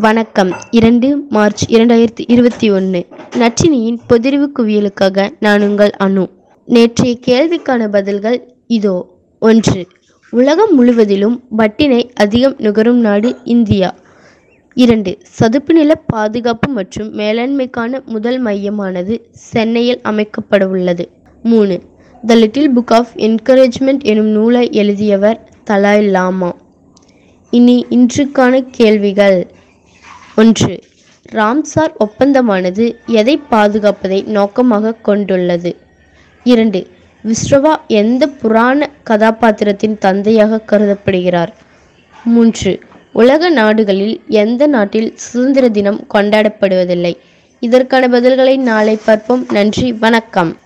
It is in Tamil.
வணக்கம். இரண்டு மார்ச் இரண்டாயிரத்தி இருபத்தி ஒன்று நச்சினியின் பொதிரிவு குவியலுக்காக நான் உங்கள் அணு நேற்றைய கேள்விக்கான பதில்கள் இதோ. ஒன்று. உலகம் முழுவதிலும் வட்டினை அதிகம் நுகரும் நாடு இந்தியா. இரண்டு. சதுப்பு நில பாதுகாப்பு மற்றும் மேலாண்மைக்கான முதல் மையமானது சென்னையில் அமைக்கப்பட உள்ளது மூணு. The little book of encouragement எனும் நூலை எழுதியவர் தலாய் லாமா. இனி இன்றுக்கான கேள்விகள். ஒன்று. ராம்சார் ஒப்பந்தமானது எதை பாதுகாப்பதை நோக்கமாக கொண்டுள்ளது? இரண்டு. விஸ்ரவா எந்த புராண கதாபாத்திரத்தின் தந்தையாக கருதப்படுகிறார்? மூன்று. உலக நாடுகளில் எந்த நாட்டில் சுதந்திர தினம் கொண்டாடப்படுவதில்லை? இதற்கான பதில்களை நாளை பார்ப்போம். நன்றி. வணக்கம்.